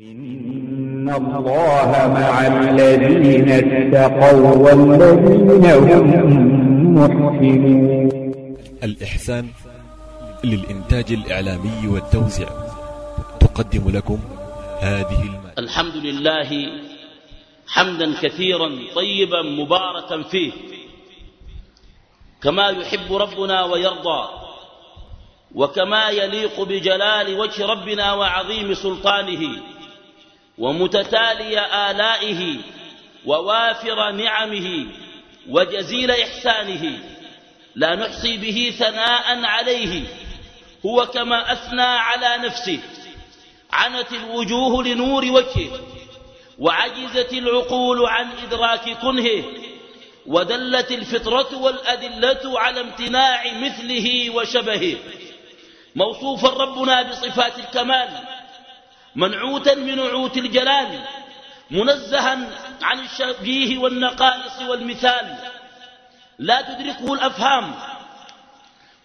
إن الله مع الذين اتقوا والذين هم محسنون الإحسان للإنتاج الإعلامي والتوزيع تقدم لكم هذه المادة. الحمد لله حمدا كثيرا طيبا مباركا فيه كما يحب ربنا ويرضى وكما يليق بجلال وجه ربنا وعظيم سلطانه. ومتتالي آلائه ووافر نعمه وجزيل إحسانه. لا نحصي به ثناء عليه. هو كما أثنى على نفسه. عنت الوجوه لنور وجهه. وعجزت العقول عن إدراك كنهه. ودلت الفطرة والأدلة على امتناع مثله وشبهه. موصوفا ربنا بصفات الكمال. منعوتا بنعوت الجلال منزها عن الشبيه والنقائص والمثال. لا تدركه الأفهام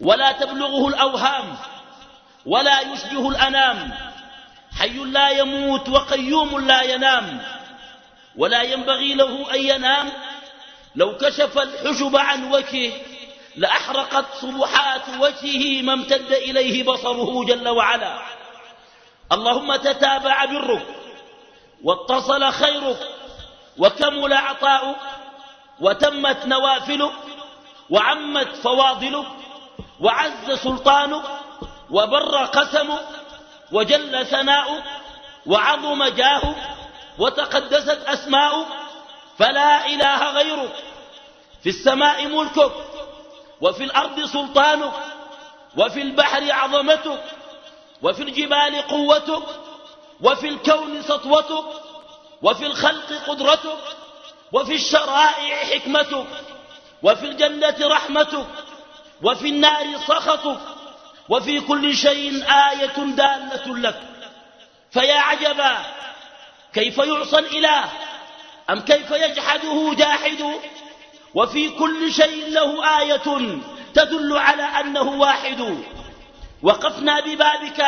ولا تبلغه الأوهام ولا يشبه الأنام. حي لا يموت وقيوم لا ينام ولا ينبغي له أن ينام. لو كشف الحجب عن وجهه لأحرقت صبحات وجهه ما امتد إليه بصره جل وعلا. اللهم تتابع برك واتصل خيرك وكمل عطاؤك وتمت نوافلك وعمت فواضلك وعز سلطانك وبر قسمك وجل ثناؤك وعظم جاهك وتقدست أسماؤك فلا إله غيرك. في السماء ملكك وفي الأرض سلطانك وفي البحر عظمتك. وفي الجبال قوتك وفي الكون سطوتك وفي الخلق قدرتك وفي الشرائع حكمتك وفي الجنة رحمتك وفي النار سخطك وفي كل شيء آية دالة لك. فيا عجبا كيف يعصى الإله؟ أم كيف يجحده جاحد؟ وفي كل شيء له آية تدل على أنه واحد. وقفنا ببابك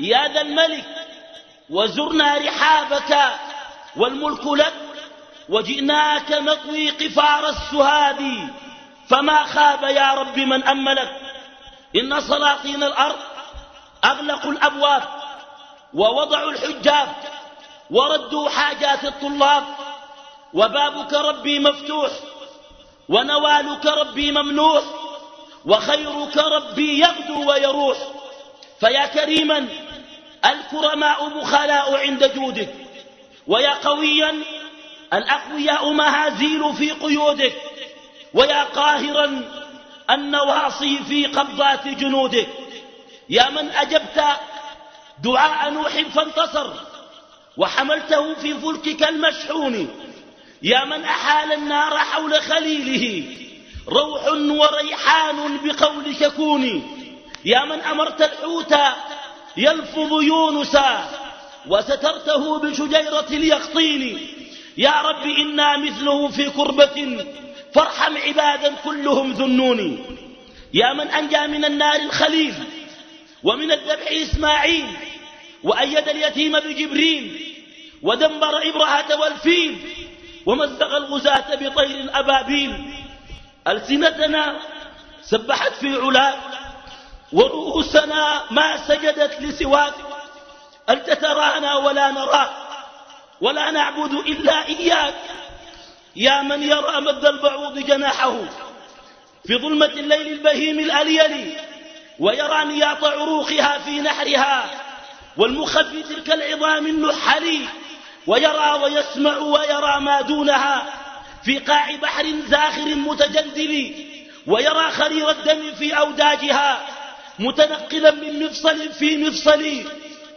يا ذا الملك وزرنا رحابك والملك لك وجئناك نطوي قفار السهاد فما خاب يا رب من أملك. إن سلاطين الأرض أغلقوا الأبواب ووضعوا الحجاب وردوا حاجات الطلاب. وبابك ربي مفتوح ونوالك ربي ممنوح. وخيرك ربي يغدو ويروح. فيا كريما الكرماء بخلاء عند جودك ويا قويا الأقوياء مهازيل في قيودك ويا قاهرا النواصي في قبضات جنودك. يا من أجبت دعاء نوح فانتصر وحملته في فلكك المشحون. يا من أحال النار حول خليله روح وريحان بقولك كوني يا من أمرت الحوت يلفظ يونسا وسترته بشجيرة اليقطين. يا رب إنا مثله في كربة فارحم عبادا كلهم ذنوني. يا من أنجى من النار الخليل ومن الذبح إسماعيل وأيد اليتيم بجبريل ودمر إبرهة والفيل ومزق الغزاة بطير أبابيل ألسنتنا سبحت في علاك ورؤوسنا ما سجدت لسواك أنت ترانا ولا نراك ولا نعبد إلا إياك. يا من يرى مد البعوض جناحه في ظلمة الليل البهيم الأليل ويرى نياط عروقها في نحرها والمخ في تلك العظام النحلي ويرى ويسمع ويرى ما دونها. في قاع بحر زاخر متجدل ويرى خرير الدم في أوداجها متنقلا من مفصل في مفصل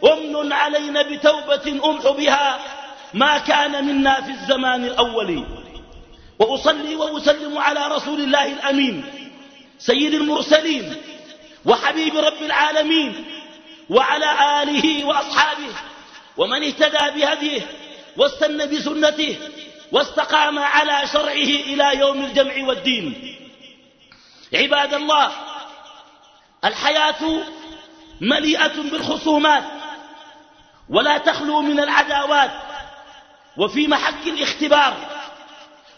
أمن علينا بتوبة أمح بها ما كان منا في الزمان الأول. وأصلي وأسلم على رسول الله الأمين سيد المرسلين وحبيب رب العالمين وعلى آله وأصحابه ومن اهتدى بهديه واستنى بسنته واستقام على شرعه إلى يوم الجمع والدين. عباد الله الحياة مليئة بالخصومات ولا تخلو من العداوات وفي محك الاختبار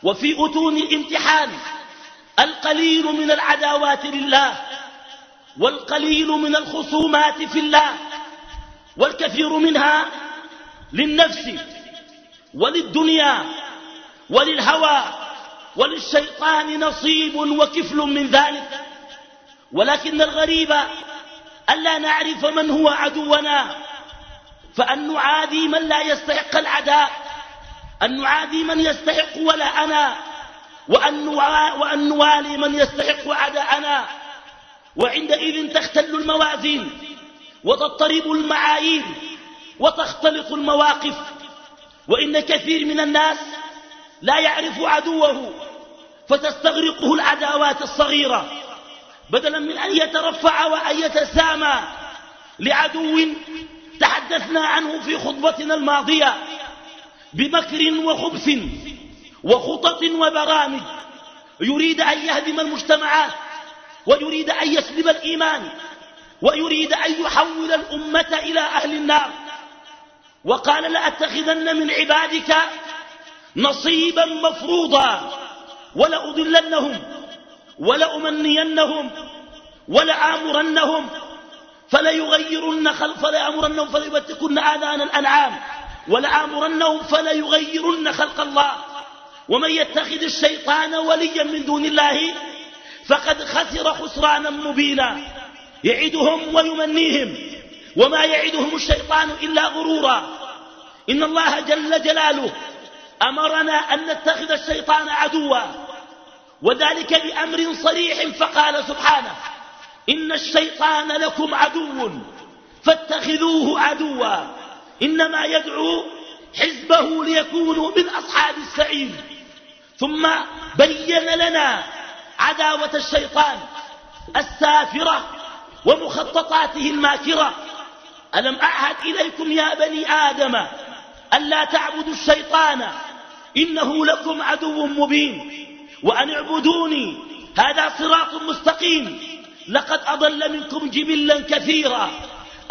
وفي أتون الامتحان القليل من العداوات لله والقليل من الخصومات في الله والكثير منها للنفس وللدنيا. وللهوى وللشيطان نصيب وكفل من ذلك. ولكن الغريب ألا نعرف من هو عدونا. فأن نعادي من لا يستحق العداء. أن نعادي من يستحق ولاءنا وأن, نوالي من يستحق عداءنا. وعندئذ تختل الموازين وتضطرب المعايير وتختلط المواقف. وإن كثير من الناس لا يعرف عدوه فتستغرقه العداوات الصغيرة. بدلا من أن يترفع وأن يتسامى لعدو تحدثنا عنه في خطبتنا الماضية بمكر وخبث وخطط وبرامج. يريد أن يهدم المجتمعات ويريد أن يسلب الإيمان ويريد أن يحول الأمة إلى أهل النار. وقال لأتخذن من عبادك نصيبا مفروضا ولأضلنهم ولأمنينهم ولآمرنهم فليغيرن خلق فليأمرنهم فليبتكن آذان الأنعام ولآمرنهم فليغيرن خلق الله ومن يتخذ الشيطان وليا من دون الله فقد خسر خسرانا مبينا يعدهم ويمنيهم وما يعدهم الشيطان إلا غرورا إن الله جل جلاله أمرنا أن نتخذ الشيطان عدوا وذلك بأمر صريح فقال سبحانه إن الشيطان لكم عدو فاتخذوه عدوا. إنما يدعو حزبه ليكونوا من أصحاب السعير. ثم بين لنا عداوة الشيطان السافرة ومخططاته الماكرة. ألم أعهد إليكم يا بني آدم ألا تعبدوا الشيطان إنه لكم عدو مبين وأن اعبدوني هذا صراط مستقيم. لقد أضل منكم جبلا كثيرا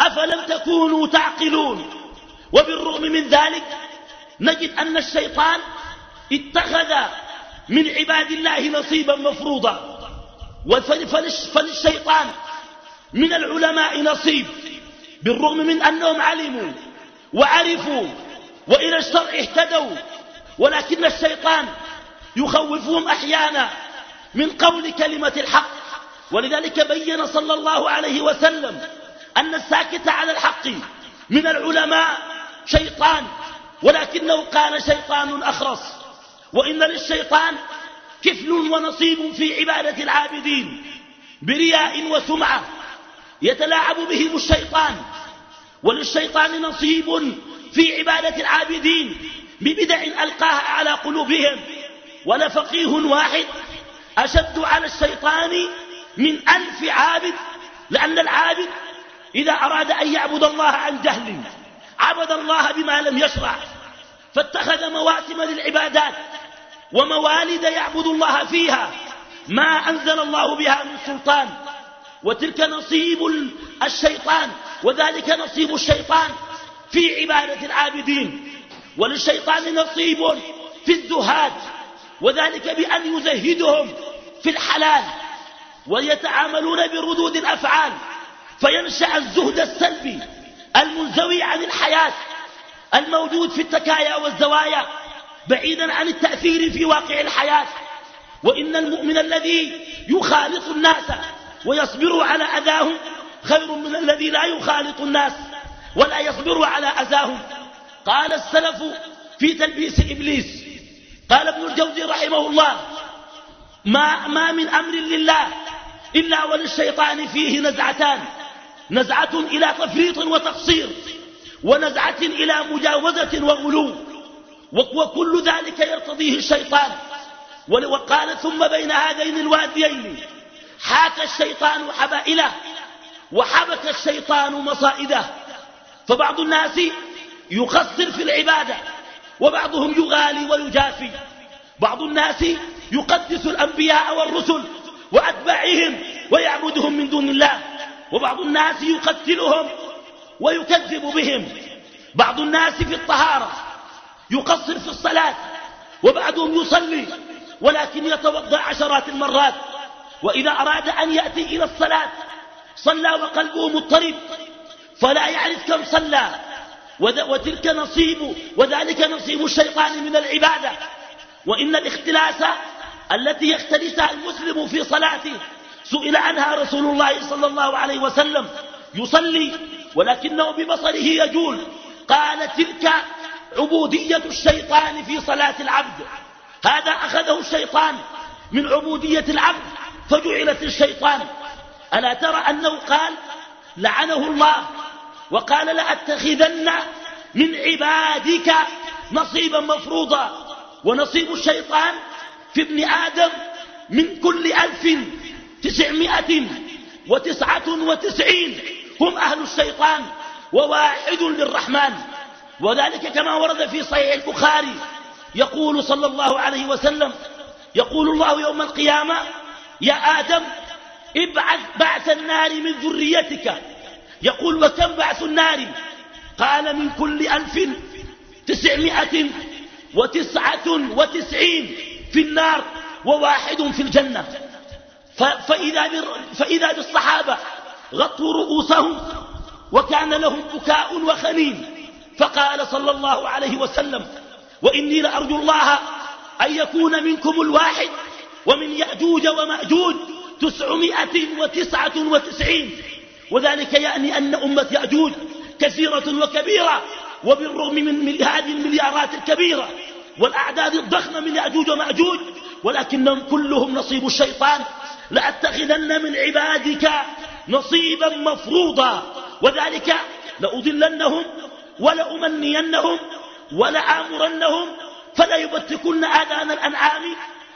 أفلم تكونوا تعقلون؟ وبالرغم من ذلك نجد أن الشيطان اتخذ من عباد الله نصيبا مفروضا. فللشيطان من العلماء نصيب بالرغم من أنهم علموا وعرفوا وإلى الشرع اهتدوا. ولكن الشيطان يخوفهم أحيانا من قول كلمة الحق. ولذلك بين صلى الله عليه وسلم أن الساكت على الحق من العلماء شيطان ولكنه قال شيطان أخرس. وإن للشيطان كفل ونصيب في عبادة العابدين برياء وسمعة يتلاعب بهم الشيطان. وللشيطان نصيب في عبادة العابدين ببدع ألقاها على قلوبهم. ولفقيه واحد. أشد على الشيطان من ألف عابد. لأن العابد إذا أراد أن يعبد الله عن جهل عبد الله بما لم يشرع. فاتخذ مواسم للعبادات وموالد يعبد الله فيها. ما أنزل الله بها من سلطان. وتلك نصيب الشيطان. وذلك نصيب الشيطان في عبادة العابدين. وللشيطان نصيب في الزهاد وذلك بأن يزهدهم في الحلال ويتعاملون بردود الأفعال فينشأ الزهد السلبي المنزوي عن الحياة الموجود في التكايا والزوايا بعيدا عن التأثير في واقع الحياة. وإن المؤمن الذي يخالط الناس ويصبر على أذاهم خير من الذي لا يخالط الناس ولا يصبر على أذاهم. قال السلف في تلبيس إبليس. قال ابن الجوزي رحمه الله ما, ما من أمر لله إلا وللشيطان فيه نزعتان. نزعة إلى تفريط وتقصير ونزعة إلى مجاوزة وغلو. وكل ذلك يرتضيه الشيطان. وقال ثم بين هذين الواديين حاك الشيطان حبائله وحبك الشيطان مصائده. فبعض الناس يقصر في العبادة وبعضهم يغالي ويجافي. بعض الناس يقدس الأنبياء والرسل وأتباعهم ويعبدهم من دون الله وبعض الناس يقتلهم ويكذب بهم. بعض الناس في الطهارة يقصر في الصلاة وبعضهم يصلي ولكن يتوضأ عشرات المرات. وإذا أراد أن يأتي إلى الصلاة صلى وقلبه مضطرب فلا يعرف كم صلى. وتلك نصيب وذلك نصيب الشيطان من العبادة. وإن الاختلاس التي يختلسها المسلم في صلاته سئل عنها رسول الله صلى الله عليه وسلم يصلي ولكنه ببصره يجول قال تلك عبودية الشيطان في صلاة العبد. هذا أخذه الشيطان من عبودية العبد فجعلت الشيطان. ألا ترى أنه قال لعنه الله وقال لأتخذن من عبادك نصيبا مفروضا. ونصيب الشيطان في ابن آدم من كل ألف تسعمائة وتسعة وتسعين. هم أهل الشيطان وواحد للرحمن. وذلك كما ورد في صحيح البخاري. يقول صلى الله عليه وسلم يقول الله يوم القيامة يا آدم ابعث بعث النار من ذريتك يقول وكم بعث النار؟ قال من كل ألف تسعمائة وتسعة وتسعين في النار وواحد في الجنة. فإذا, فإذا بالصحابة غطوا رؤوسهم وكان لهم بكاء وخنين. فقال صلى الله عليه وسلم وإني لأرجو الله أن يكون منكم الواحد ومن يأجوج ومأجوج تسعمائة وتسعة وتسعين. وذلك يعني أن أمة يأجوج كثيرة وكبيرة وبالرغم من هذه المليارات الكبيرة والأعداد الضخمة من يأجوج ومأجوج ولكنهم كلهم نصيب الشيطان لأتخذن من عبادك نصيبا مفروضا. وذلك لأضلنهم ولأمنينهم ولآمرنهم فلا يبتكن آذان الأنعام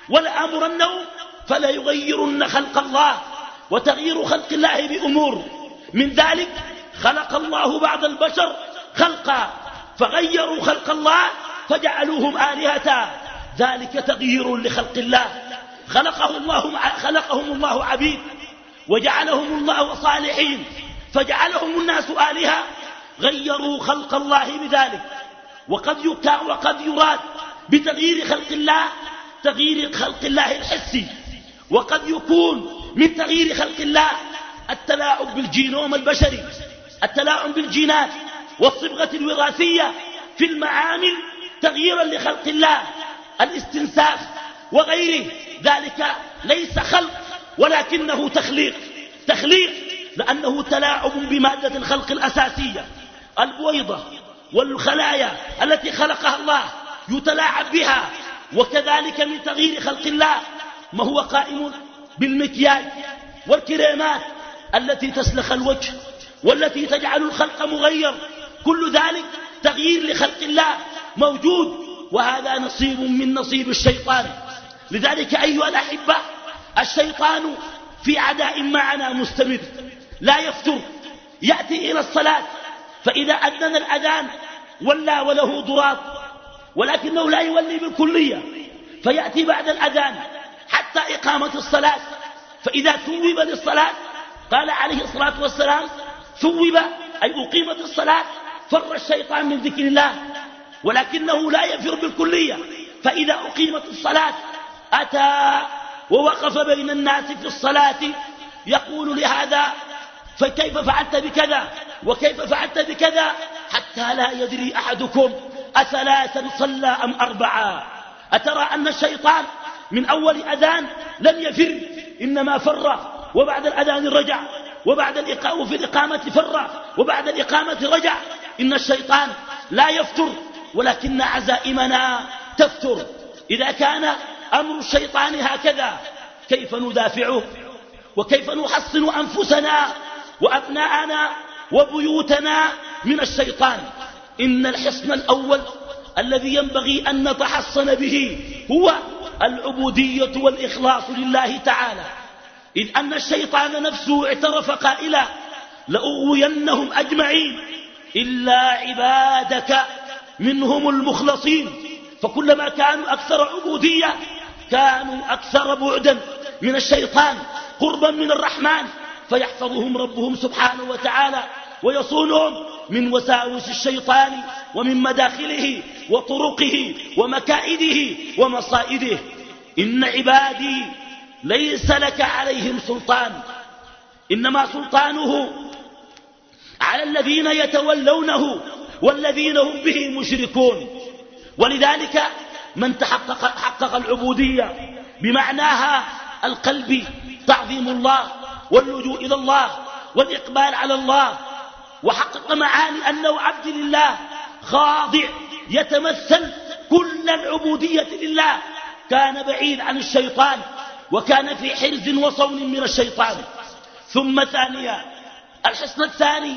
ولآمرنهم فلا يغيرن خلق الله وتغيير خلق الله بأمور. من ذلك خلق الله بعض البشر خلقا فغيروا خلق الله فجعلوهم آلهة. ذلك تغيير لخلق الله. خلقه الله خلقهم الله عبيد وجعلهم الله صالحين فجعلهم الناس آلهة. غيروا خلق الله بذلك. وقد وقد يراد بتغيير خلق الله تغيير خلق الله الحسي. وقد يكون من تغيير خلق الله التلاعب بالجينوم البشري التلاعب بالجينات والصبغة الوراثية في المعامل تغييرا لخلق الله الاستنساخ وغيره. ذلك ليس خلق ولكنه تخليق. تخليق لأنه تلاعب بمادة الخلق الأساسية. البويضة والخلايا التي خلقها الله يتلاعب بها وكذلك من تغيير خلق الله ما هو قائم بالمكياج والكريمات التي تسلخ الوجه والتي تجعل الخلق مغير. كل ذلك تغيير لخلق الله موجود وهذا نصيب من نصيب الشيطان. لذلك أيها الأحبة الشيطان في عداء معنا مستمر لا يفتر يأتي إلى الصلاة فإذا أذن الأذان ولى وله ضراط ولكنه لا يولي بالكلية فيأتي بعد الأذان حتى إقامة الصلاة. فإذا ثوب للصلاة قال عليه الصلاة والسلام ثوب أي أقيمت الصلاة فر الشيطان من ذكر الله ولكنه لا يفر بالكلية. فإذا أقيمت الصلاة أتى ووقف بين الناس في الصلاة يقول لهذا فكيف فعلت بكذا؟ وكيف فعلت بكذا؟ حتى لا يدري أحدكم أثلاثا صلى أم أربعا أترى أن الشيطان من أول أذان لم يفر إنما فر. وبعد الأذان رجع وبعد الإقامة في الإقامة فر وبعد الإقامة رجع. إن الشيطان لا يفتر ولكن عزائمنا تفتر. إذا كان أمر الشيطان هكذا كيف ندافعه وكيف نحصن أنفسنا وأبناءنا وبيوتنا من الشيطان؟ إن الحصن الأول الذي ينبغي أن نتحصن به هو العبودية والإخلاص لله تعالى. إذ أن الشيطان نفسه اعترف قائلا لأغوينهم أجمعين إلا عبادك منهم المخلصين فكلما كانوا أكثر عبودية كانوا أكثر بعدا من الشيطان قربا من الرحمن فيحفظهم ربهم سبحانه وتعالى ويصونهم من وساوس الشيطان ومن مداخله وطرقه ومكائده ومصائده إن عبادي ليس لك عليهم سلطان. إنما سلطانه على الذين يتولونه والذين هم به مشركون. ولذلك من تحقق حقق العبودية بمعناها القلب تعظيم الله واللجوء إلى الله والإقبال على الله. وحقق معاني أنه عبد لله خاضع يتمثل كل العبودية لله. كان بعيد عن الشيطان وكان في حرز وصون من الشيطان. ثم ثانيا الحصن الثاني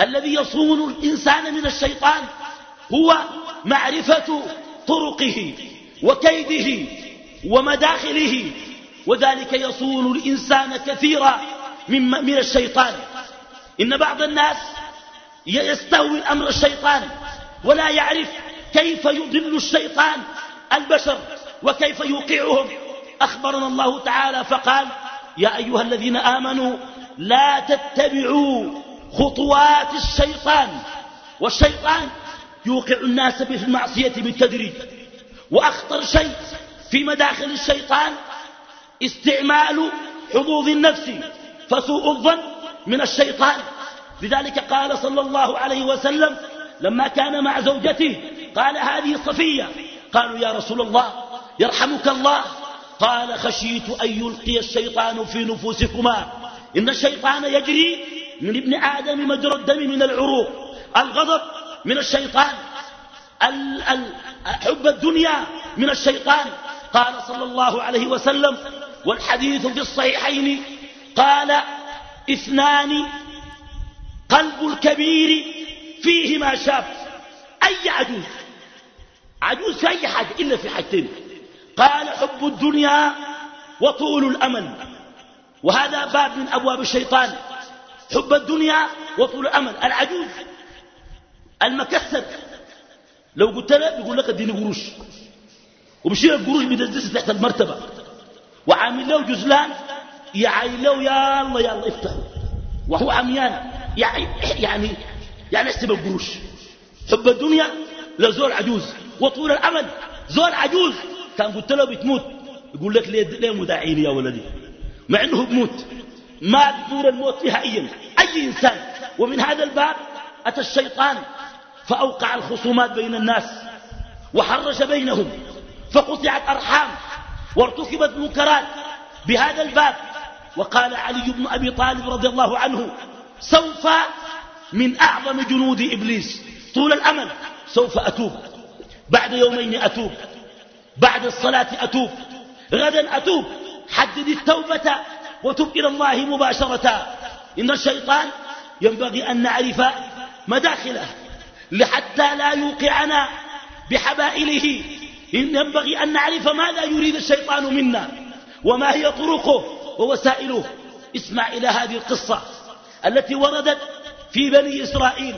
الذي يصون الإنسان من الشيطان هو معرفة طرقه وكيده ومداخله وذلك يصون الإنسان كثيرا من, الشيطان. إن بعض الناس يستهوي أمر الشيطان ولا يعرف كيف يضل الشيطان البشر وكيف يوقعهم. أخبرنا الله تعالى فقال يا أيها الذين آمنوا لا تتبعوا خطوات الشيطان والشيطان يوقع الناس في المعصية بالتدريج وأخطر شيء في مداخل الشيطان استعمال حظوظ النفس فسوء الظن من الشيطان. لذلك قال صلى الله عليه وسلم لما كان مع زوجته قال هذه صفية. قالوا يا رسول الله يرحمك الله. قال خشيت أن يلقي الشيطان في نفوسكما. إن الشيطان يجري من ابن آدم مجرى الدم من العروق. الغضب من الشيطان. حب الدنيا من الشيطان. قال صلى الله عليه وسلم والحديث في الصحيحين قال اثنان قلب الكبير فيه ما شاب. أي عجوز؟ عجوز في أي حاجة إلا في حاجتين. قال حب الدنيا وطول الأمل. وهذا باب من أبواب الشيطان. حب الدنيا وطول الأمل. العجوز المكسر لو قلت له يقول لك اديني قروش. وبشيل القروش بيدزس تحت المرتبة. وعامل له جزلان يعاين له يا الله يا الله افتحوا وهو عميان. يعني يعني يعني احسب القروش؟ حب الدنيا لزول عجوز. وطول الأمل زول عجوز. كان قلت له بتموت. يقول لك ليه, ليه مداعين يا ولدي؟ مع إنه بموت. ما بدور الموت نهائيا أي إنسان. ومن هذا الباب أتى الشيطان فأوقع الخصومات بين الناس وحرش بينهم. فقطعت أرحام وارتكبت منكرات بهذا الباب. وقال علي بن أبي طالب رضي الله عنه سوف من أعظم جنود إبليس. طول الأمل سوف أتوب. بعد يومين أتوب. بعد الصلاة أتوب. غدا أتوب. حدد التوبة وتب إلى الله مباشرة. إن الشيطان ينبغي أن نعرف مداخله لحتى لا يوقعنا بحبائله. ينبغي أن نعرف ماذا يريد الشيطان منا وما هي طرقه ووسائله. اسمع إلى هذه القصة التي وردت في بني إسرائيل.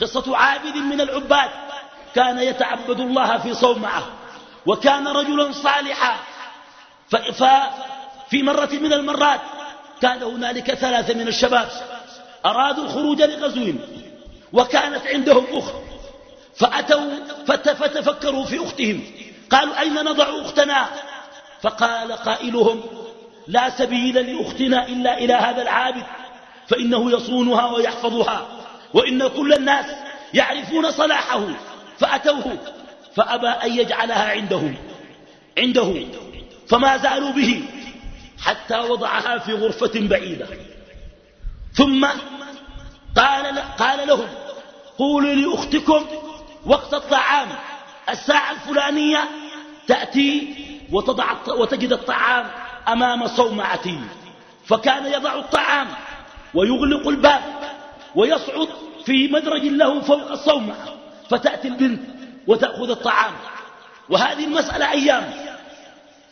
قصة عابد من العباد كان يتعبد الله في صومعه وكان رجلا صالحا. ففي مرة من المرات كان هنالك ثلاثة من الشباب أرادوا الخروج لغزو وكانت عندهم أخت فأتوا فتفكروا في أختهم. قالوا أين نضع أختنا؟ فقال قائلهم لا سبيل لأختنا إلا إلى هذا العابد فإنه يصونها ويحفظها وإن كل الناس يعرفون صلاحه. فأتوه فأبى أن يجعلها عندهم عنده فما زالوا به حتى وضعها في غرفة بعيدة. ثم قال, قال لهم قولوا لأختكم وقت الطعام الساعة الفلانية تأتي وتضع وتجد الطعام أمام صومعتي فكان يضع الطعام ويغلق الباب ويصعد في مدرج له فوق الصومعة فتأتي البنت وتأخذ الطعام. وهذه المسألة أيام.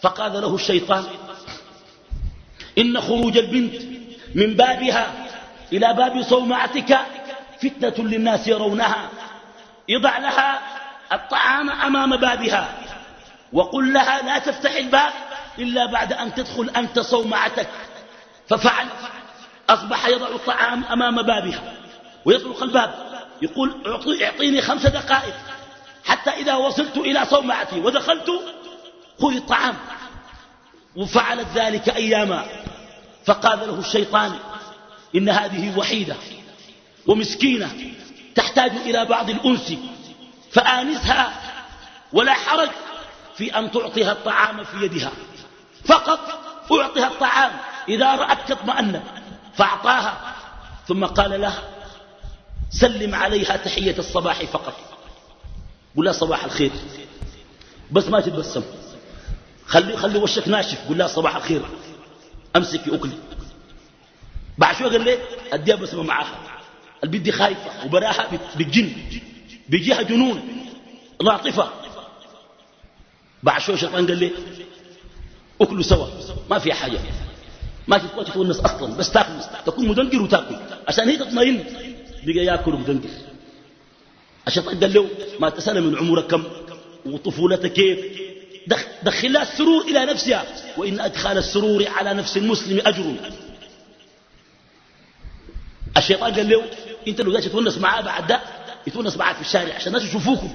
فقال له الشيطان إن خروج البنت من بابها إلى باب صومعتك فتنة للناس يرونها. يضع لها الطعام أمام بابها. وقل لها لا تفتح الباب إلا بعد أن تدخل أنت صومعتك. ففعل. أصبح يضع الطعام أمام بابها. ويطرق الباب. يقول أعطيني خمس دقائق. حتى إذا وصلت إلى صومعتي ودخلت خذ الطعام وفعلت ذلك أياما. فقال له الشيطان إن هذه وحيدة ومسكينة تحتاج إلى بعض الأنس فآنسها ولا حرج في أن تعطيها الطعام في يدها. فقط أعطيها الطعام إذا رأتك اطمأنت فأعطاها. ثم قال له سلم عليها تحية الصباح فقط. قل لها صباح الخير. بس ما تتبسم. خلي, خلي وشك ناشف. قل لها صباح الخير. أمسكي أكلي. بعد شوية قال لي أديها بسمة معاها. البدي خايفة وبراها بالجن. بيجيها جنون. لاطفة بعد شوية شيطان قال لي أكلوا سوا. ما في حاجة. ما تبقى تتونس أصلا. بس تاكل. تكون مدنجر وتاكل. عشان هي تطمئن. بقى ياكل مدنجر الشيطان قال له ما تسأل من عمرك كم؟ وطفولتك كيف؟ دخلها السرور إلى نفسها وإن أدخال السرور على نفس المسلم أجر. الشيطان قال له إنت لو جاي تتونس معاه بعد ده يتونس معاك في الشارع عشان الناس يشوفوكم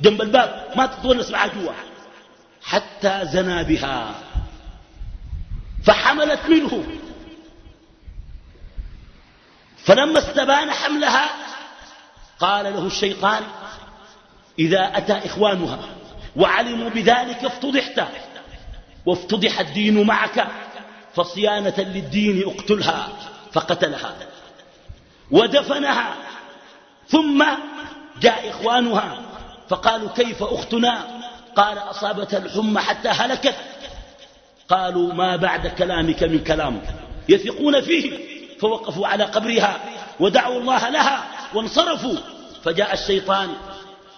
جنب الباب ما تتونس معاه جوا. حتى زنى بها. فحملت منه. فلما استبان حملها قال له الشيطان إذا أتى إخوانها وعلموا بذلك افتضحت وافتضح الدين معك فصيانة للدين اقتلها فقتلها ودفنها ثم جاء إخوانها فقالوا كيف أختنا؟ قال أصابتها الحمى حتى هلكت. قالوا ما بعد كلامك من كلام يثقون فيه فوقفوا على قبرها ودعوا الله لها وانصرفوا. فجاء الشيطان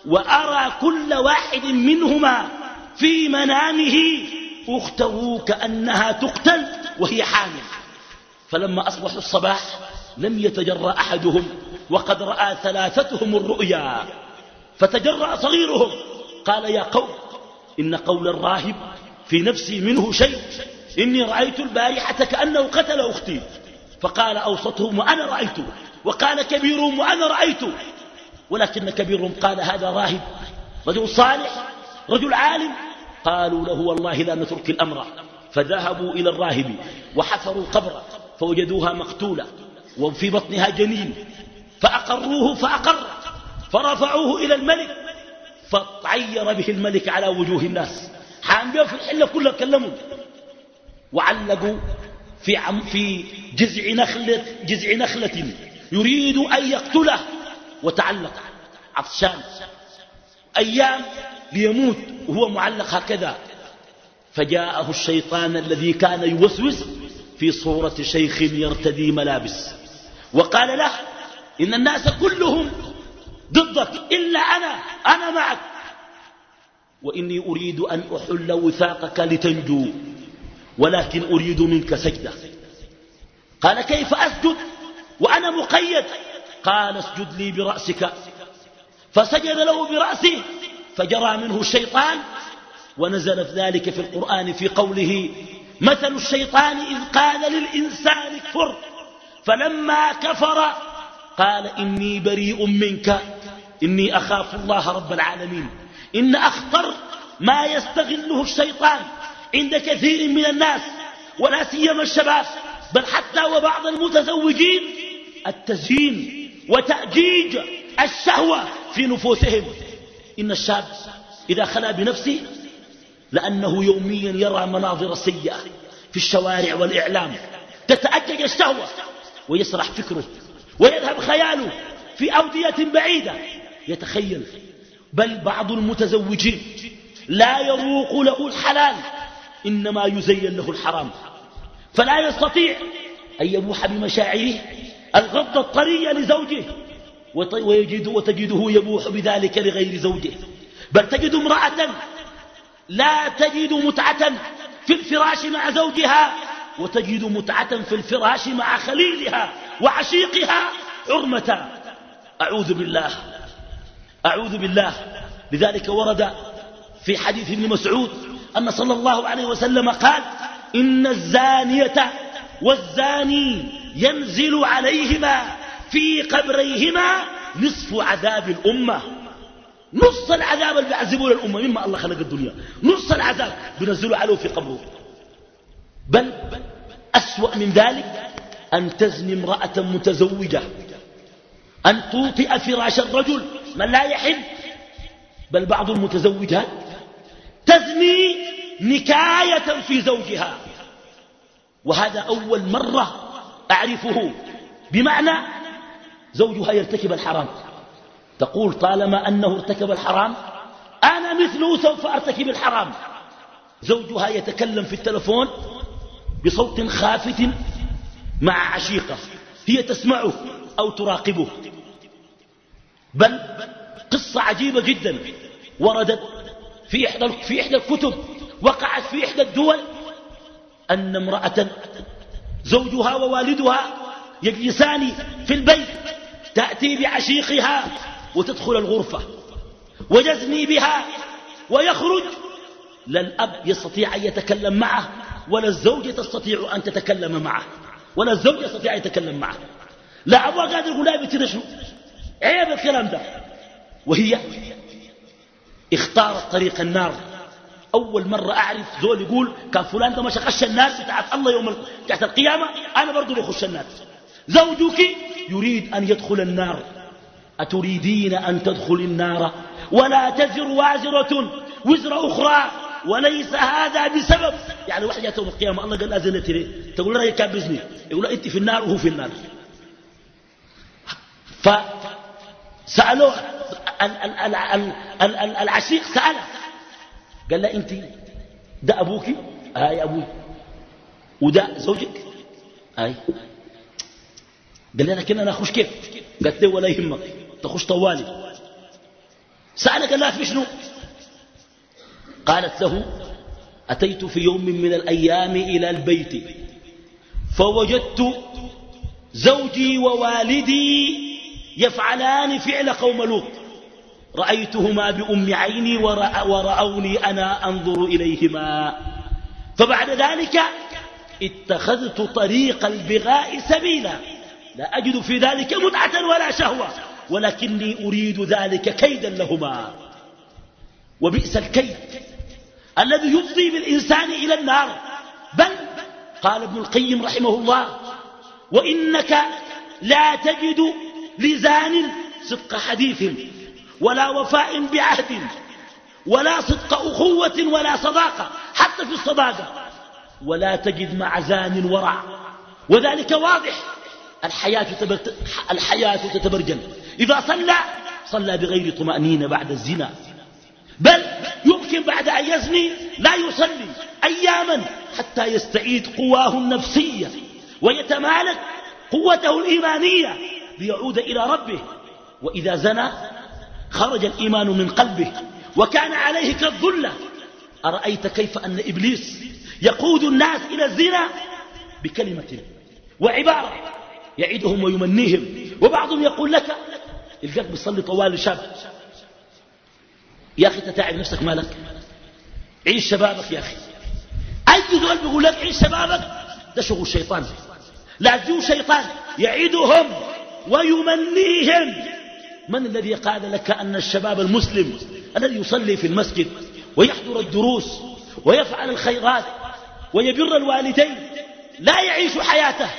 وأرى كل واحد منهما في منامه أخته كأنها تقتل وهي حامل. فلما أصبحوا الصباح لم يتجرأ أحدهم وقد رأى ثلاثتهم الرؤيا. فتجرأ صغيرهم. قال يا قوم إن قول الراهب في نفسي منه شيء. إني رأيت البارحة كأنه قتل أختي. فقال أوسطهم وأنا رأيته. وقال كبيرهم وأنا رأيته ولكن كبيرهم قال هذا راهب رجل صالح رجل عالم. قالوا له والله لا نترك الأمر. فذهبوا إلى الراهب وحفروا قبره فوجدوها مقتولة وفي بطنها جنين. فأقروه فأقر فرفعوه إلى الملك. فطعير به الملك على وجوه الناس. حامبيه في الحلة كلها كلموا. وعلقوا في, عم في جزع نخلة, جزع نخلة. يريد أن يقتله. وتعلق عطشان أيام ليموت وهو معلق هكذا. فجاءه الشيطان الذي كان يوسوس في صورة شيخ يرتدي ملابس. وقال له إن الناس كلهم ضدك إلا أنا أنا معك. وإني أريد أن أحل وثاقك لتنجو ولكن أريد منك سجدة. قال كيف أسجد؟ وأنا مقيد. قال اسجد لي برأسك. فسجد له برأسه فجرى منه الشيطان ونزلت ذلك في القرآن في قوله مثل الشيطان إذ قال للإنسان اكفر فلما كفر قال إني بريء منك إني أخاف الله رب العالمين إن أخطر ما يستغله الشيطان عند كثير من الناس ولا سيما الشباب بل حتى وبعض المتزوجين التزيين وتأجيج الشهوة في نفوسهم. إن الشاب إذا خلا بنفسه لأنه يوميا يرى مناظر سيئة في الشوارع والإعلام. تتأجج الشهوة ويسرح فكره ويذهب خياله في أودية بعيدة. يتخيل بل بعض المتزوجين لا يروق له الحلال إنما يزين له الحرام. فلا يستطيع أن يبوح بمشاعره الغض الطرية لزوجه. ويجد وتجده يبوح بذلك لغير زوجه. بل تجد امرأة لا تجد متعة في الفراش مع زوجها وتجد متعة في الفراش مع خليلها وعشيقها عرمة أعوذ بالله. أعوذ بالله. لذلك ورد في حديث ابن مسعود أن صلى الله عليه وسلم قال إن الزانية والزاني ينزل عليهما في قبريهما نصف عذاب الأمة. نص العذاب اللي بيعذبوا الأمة. مما الله خلق الدنيا. نص العذاب بينزلوا عليه في قبره. بل أسوأ من ذلك أن تزني امرأة متزوجة. أن توطئ فراش الرجل. من لا يحب. بل بعض المتزوجات تزني نكاية في زوجها. وهذا أول مرة أعرفه. بمعنى زوجها يرتكب الحرام. تقول طالما أنه ارتكب الحرام أنا مثله سوف أرتكب الحرام. زوجها يتكلم في التلفون بصوت خافت مع عشيقة هي تسمعه أو تراقبه. بل قصة عجيبة جدا وردت في إحدى, في إحدى الكتب وقعت في إحدى الدول أن امرأة زوجها ووالدها يجلسان في البيت تأتي بعشيقها وتدخل الغرفة ويزني بها ويخرج. لا الأب يستطيع أن يتكلم معه ولا الزوجة تستطيع أن تتكلم معه ولا الزوج يستطيع أن يتكلم معه. لا أبوها قادر يقول لا بنتي شنو عيب الكلام ده. وهي اختارت طريق النار. أول مرة أعرف زول يقول كان فلان ده مشى خش النار بتاعت الله يوم تحت القيامة أنا برضو بخش النار زوجك يريد أن يدخل النار. أتريدين أن تدخل النار؟ ولا تزر وازرة وزر أخرى. وليس هذا بسبب. يعني واحد يأتي يوم القيامة الله قال أزلت ليه تقول له كان بزني يقول له أنت في النار وهو في النار. فسألوه العشيق سأله قال له أنت ده أبوك هاي أبوي. وده زوجك؟ هاي قال لي لكن أنا أخش كيف؟ قالت له ولا يهمك تخش طوالي. سألك الله في شنو قالت له أتيت في يوم من الأيام إلى البيت فوجدت زوجي ووالدي يفعلان فعل قوم لوط. رأيتهما بأم عيني ورأوني أنا أنظر إليهما. فبعد ذلك اتخذت طريق البغاء سبيلا. لا أجد في ذلك متعة ولا شهوة ولكني أريد ذلك كيدا لهما. وبئس الكيد الذي يفضي بالإنسان إلى النار. بل قال ابن القيم رحمه الله وإنك لا تجد لزان صدق حديث. ولا وفاء بعهد ولا صدق أخوة ولا صداقة حتى في الصداقة. ولا تجد مع زان ورع وذلك واضح. الحياة, الحياة تتبرجل إذا صلى صلى بغير طمأنينة بعد الزنا. بل يمكن بعد أن يزني لا يصلي أياما حتى يستعيد قواه النفسية ويتمالك قوته الإيمانية ليعود إلى ربه. وإذا زنى خرج الإيمان من قلبه وكان عليه كالظلة أرأيت كيف أن إبليس يقود الناس إلى الزنا؟ بكلمة وعبارة يعدهم ويمنيهم وبعضهم يقول لك القلب بيصلي طوال شاب يا أخي تتعب نفسك مالك؟ عيش شبابك يا أخي. أي زول بيقول لك عيش شبابك؟ ده شغل الشيطان لا تجيو شيطان. يعدهم ويمنيهم. من الذي قال لك أن الشباب المسلم الذي يصلي في المسجد ويحضر الدروس ويفعل الخيرات ويبر الوالدين لا يعيش حياته؟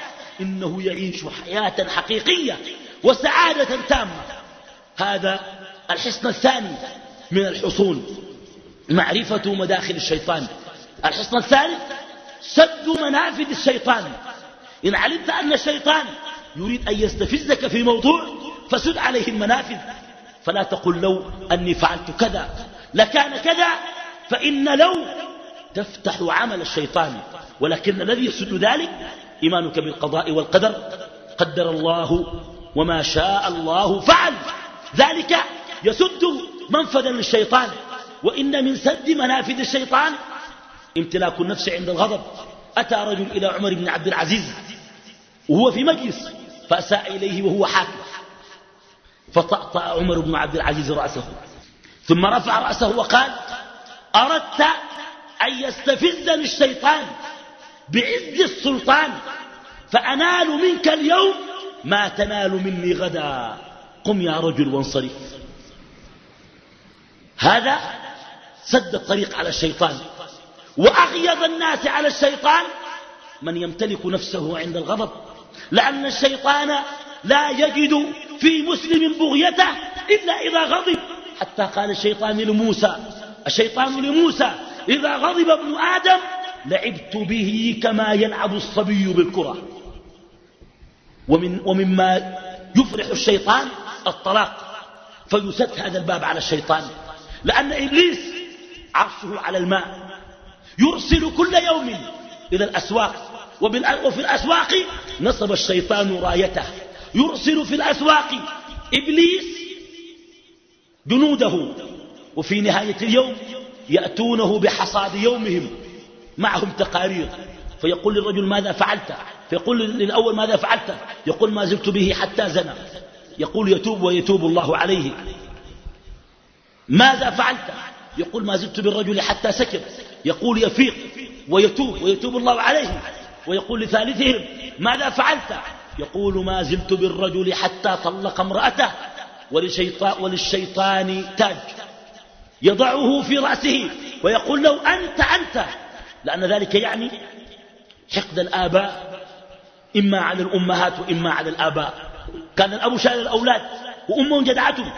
إنه يعيش حياة حقيقية وسعادة تامة. هذا الحصن الثاني من الحصون معرفة مداخل الشيطان. الحصن الثالث سد منافذ الشيطان. إن علمت أن الشيطان يريد أن يستفزك في موضوع فسد عليه المنافذ فلا تقل لو أني فعلت كذا. لكان كذا فإن لو تفتح عمل الشيطان. ولكن الذي يسد ذلك إيمانك بالقضاء والقدر. قدر الله وما شاء الله فعل. ذلك يسد منفذا للشيطان. وإن من سد منافذ الشيطان امتلاك النفس عند الغضب. أتى رجل إلى عمر بن عبد العزيز وهو في مجلس فأساء إليه وهو حاكم. فطأطأ عمر بن عبد العزيز رأسه. ثم رفع رأسه وقال أردت أن يستفزني الشيطان بعز السلطان فأنال منك اليوم ما تنال مني غدا. قم يا رجل وانصرف. هذا سد الطريق على الشيطان وأغيظ الناس على الشيطان. من يمتلك نفسه عند الغضب لأن الشيطان لا يجد في مسلم بغيته إلا إذا غضب. حتى قال الشيطان لموسى الشيطان لموسى إذا غضب ابن آدم لعبت به كما يلعب الصبي بالكرة. ومن ومما يفرح الشيطان الطلاق. فيسد هذا الباب على الشيطان. لأن إبليس عرشه على الماء. يرسل كل يوم إلى الأسواق. وفي الأسواق نصب الشيطان رايته. يرسل في الأسواق. إبليس جنوده. وفي نهاية اليوم يأتونه بحصاد يومهم. معهم تقارير. فيقول للرجل ماذا فعلت؟ فيقول للأول ماذا فعلت؟ يقول ما زلت به حتى زنى. يقول يتوب ويتوب الله عليه. ماذا فعلت؟ يقول ما زلت بالرجل حتى سكر يقول يفيق ويتوب ويتوب الله عليه. ويقول لثالثهم ماذا فعلت؟ يقول ما زلت بالرجل حتى طلق امرأته وللشيطان, وللشيطان تاج. يضعه في رأسه ويقول له أنت أنت. لأن ذلك يعني حقد الآباء إما على الأمهات وإما على الآباء. كان الأب شايل الأولاد وأمهم جدعتهم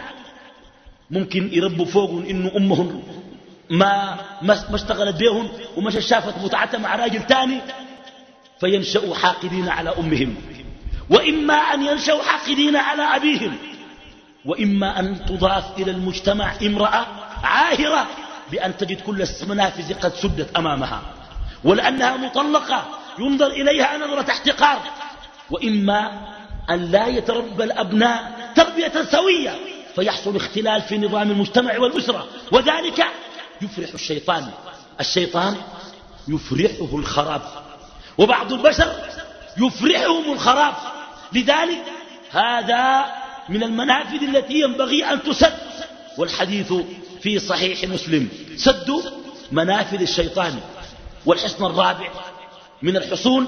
ممكن يربوا فوقهم إنه أمهم ما ما اشتغلت بيهم ومش شافت متعتها مع راجل تاني فينشأوا حاقدين على أمهم. وإما أن ينشأوا حاقدين على أبيهم وإما أن تضاف إلى المجتمع امرأة عاهرة بأن تجد كل المنافذ قد سدت أمامها ولأنها مطلقة ينظر إليها نظرة احتقار وإما أن لا يتربى الأبناء تربية سوية فيحصل اختلال في نظام المجتمع والأسرة وذلك يفرح الشيطان الشيطان يفرحه الخراب وبعض البشر يفرحهم الخراب. لذلك هذا من المنافذ التي ينبغي أن تسد. والحديث في صحيح مسلم. سد منافذ الشيطان والحصن الرابع من الحصون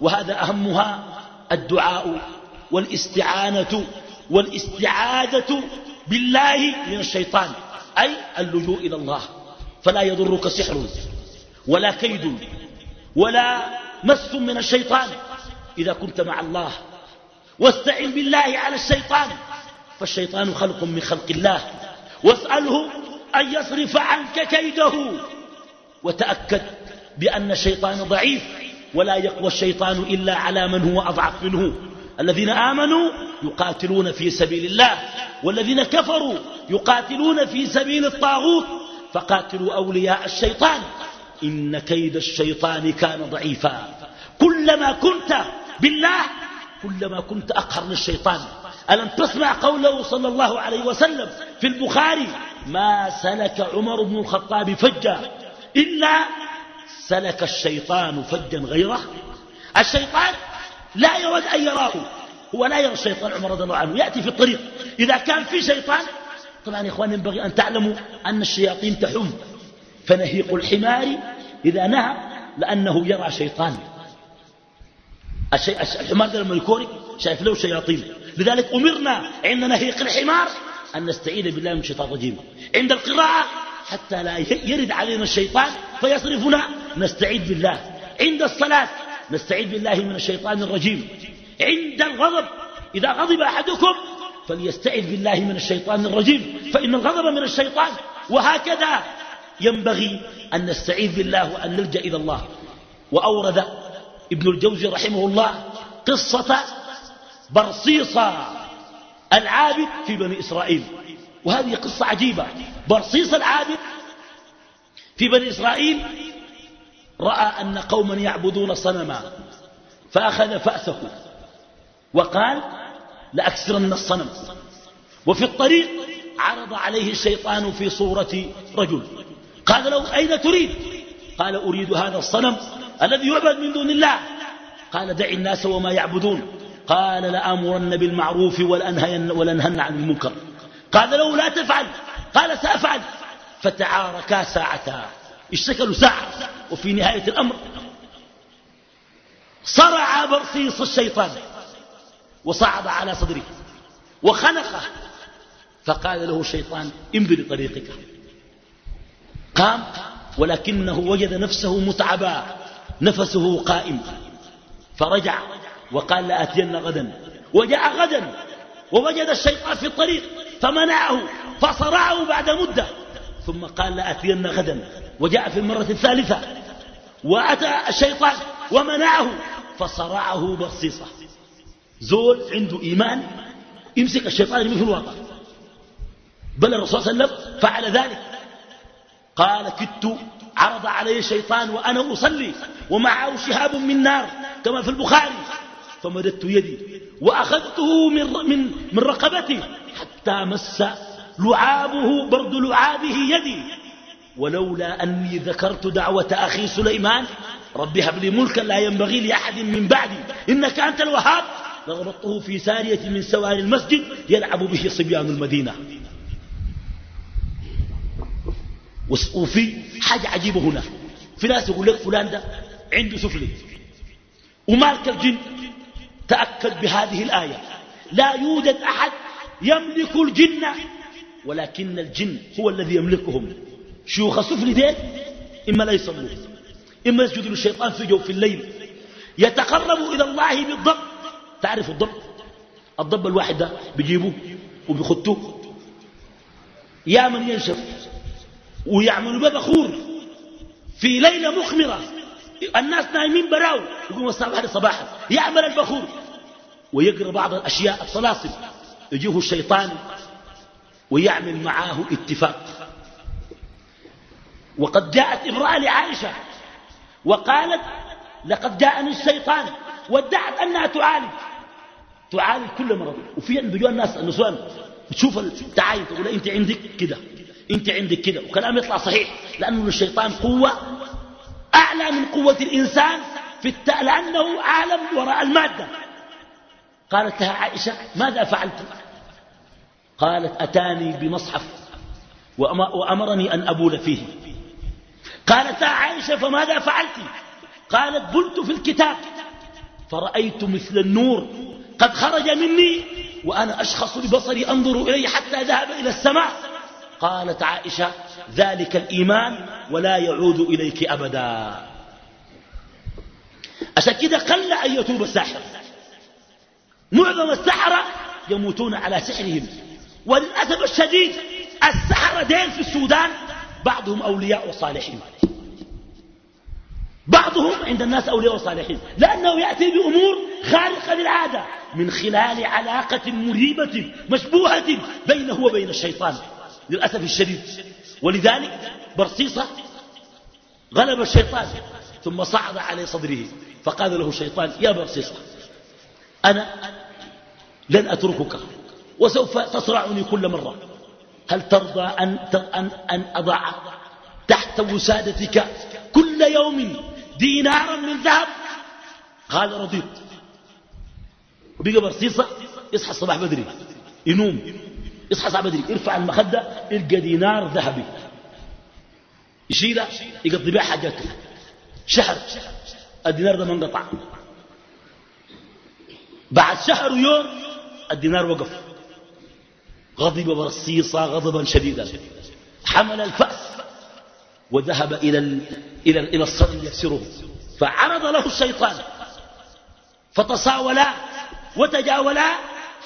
وهذا أهمها الدعاء والاستعانة والاستعاذة بالله من الشيطان أي اللجوء إلى الله. فلا يضرك سحر ولا كيد ولا مس من الشيطان. إذا كنت مع الله واستعن بالله على الشيطان فالشيطان خلق من خلق الله. واسأله أن يصرف عنك كيده. وتأكد بأن الشيطان ضعيف ولا يقوى الشيطان إلا على من هو أضعف منه. الذين آمنوا يقاتلون في سبيل الله والذين كفروا يقاتلون في سبيل الطاغوت. فقاتلوا أولياء الشيطان إن كيد الشيطان كان ضعيفا. كلما كنت بالله كلما كنت أقهر للشيطان ألم تسمع قوله صلى الله عليه وسلم في البخاري ما سلك عمر بن الخطاب فجا إلا سلك الشيطان فجا غيره الشيطان لا يود أن يراه هو لا يرى الشيطان عمر رضي الله عنه يأتي في الطريق. إذا كان في شيطان طبعا يا إخوان ينبغي أن تعلموا أن الشياطين تحم. فنهيق الحمار إذا نهى لأنه يرى شيطان. الحمار ده لما يكورك شايف له شياطين. لذلك أمرنا عند نهيق الحمار أن نستعيذ بالله من الشيطان الرجيم عند القراءة حتى لا يرد علينا الشيطان فيصرفنا. نستعيذ بالله. عند الصلاة نستعيذ بالله من الشيطان الرجيم. عند الغضب إذا غضب أحدكم فليستعذ بالله من الشيطان الرجيم. فإن الغضب من الشيطان وهكذا ينبغي أن نستعيذ بالله وأن نلجأ إلى الله. وأورد ابن الجوزي رحمه الله قصة برصيصة العابد في بني إسرائيل. وهذه قصة عجيبة. برصيص العابد في بني إسرائيل رأى أن قوما يعبدون صنما فأخذ فأسه وقال لأكسرن الصنم. وفي الطريق عرض عليه الشيطان في صورة رجل قال له أين تريد؟ قال أريد هذا الصنم الذي يعبد من دون الله. قال دع الناس وما يعبدون. قال لآمرن بالمعروف ولأنهين, ولنهن عن المنكر. قال له لا تفعل. قال سأفعل. فتعاركا ساعتا. اشتكلوا ساعة. وفي نهاية الأمر صرع برصيص الشيطان وصعد على صدره وخنقه فقال له الشيطان امضي لطريقك. قام ولكنه وجد نفسه متعبا نفسه قائم. فرجع وقال لآتين غدا. وجاء غدا ووجد الشيطان في الطريق فمنعه فصرعه بعد مدة. ثم قال لآتين غدا. وجاء في المرة الثالثة. وأتى الشيطان ومنعه فصرعه بصيصة. زول عنده إيمان يمسك الشيطان في الواقع. بل الرسول صلى الله عليه وسلم فعل ذلك. قال كدت عرض علي الشيطان وأنا أصلي ومعه شهاب من نار كما في البخاري فمددت يدي وأخذته من, من, من رقبته حتى مس لعابه برد لعابه يدي. ولولا أني ذكرت دعوة أخي سليمان رب هب لي ملكا لا ينبغي لأحد من بعدي. إنك أنت الوهاب. لربطته في سارية من سوار المسجد يلعب به صبيان المدينة. وفي حاجة عجيبة هنا. في ناس يقول لك فلان ده عنده سفلي. ومالك الجن تأكد بهذه الآية. لا يوجد أحد يملك الجن ولكن الجن هو الذي يملكهم. شيوخ سفلي دين إما لا يصلوا إما يسجد للشيطان في جوف الليل. يتقرب إلى الله بالضب تعرف الضب الضب الواحد ده بيجيبه وبيخطوه. يا من ينشف ويعملوا به بخور في ليلة مخمرة. الناس نايمين براو. يقوم الصباح صباحا يعمل البخور ويقرأ بعض الأشياء الطلاسم يجيه الشيطان ويعمل معاه اتفاق. وقد جاءت امرأة لعائشة وقالت لقد جاءني الشيطان وادعت أنها تعالج. تعالج كل مرض. وفي بيجوا الناس النسوان. تشوف التعاين تقول أنت عندك كده. انت عندك كده. وكلام يطلع صحيح. لأنه الشيطان قوة أعلى من قوة الإنسان في الت... لأنه عالم وراء المادة. قالت لها عائشة ماذا فعلت؟ قالت أتاني بمصحف وأمرني أن أبول فيه. قالت لها عائشة فماذا فعلت؟ قالت بلت في الكتاب. فرأيت مثل النور قد خرج مني وأنا أشخص ببصري أنظر إليه حتى ذهب إلى السماء. قالت عائشة ذلك الإيمان ولا يعود إليك أبدا. عشان كده قل أن يتوب الساحر. معظم السحرة يموتون على سحرهم. وللأسف الشديد السحرة دين في السودان بعضهم أولياء وصالحين بعضهم عند الناس أولياء وصالحين لأنه يأتي بأمور خارقة للعادة. من خلال علاقة مريبة مشبوهة بينه وبين الشيطان. للأسف الشديد. ولذلك برصيصة غلب الشيطان ثم صعد على صدره فقال له الشيطان يا برصيصة أنا لن أتركك وسوف تصرعني كل مرة. هل ترضى أن, أن, أن أضع تحت وسادتك كل يوم دينارا من ذهب؟ قال رضيت. بقى برصيصة يصحى الصباح بدري ينوم. يصحى الصباح بدري يرفع المخدة يلقى دينار ذهبي. يشيله يقضي بها حاجاته. شهر. الدينار ده ما انقطع. بعد شهر ويوم الدينار وقف. غضب برصيصة غضبا شديدا. حمل الفأس وذهب إلى. إلى. إلى الصدر يكسره فعرض له الشيطان. فتصاولا وتجاولا